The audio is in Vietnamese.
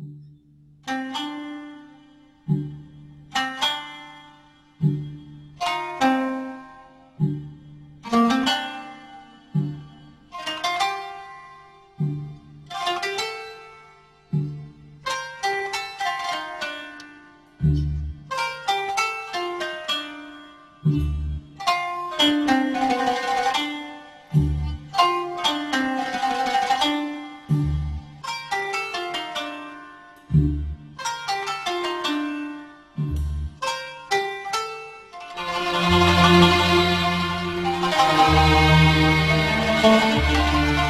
Música Thank you.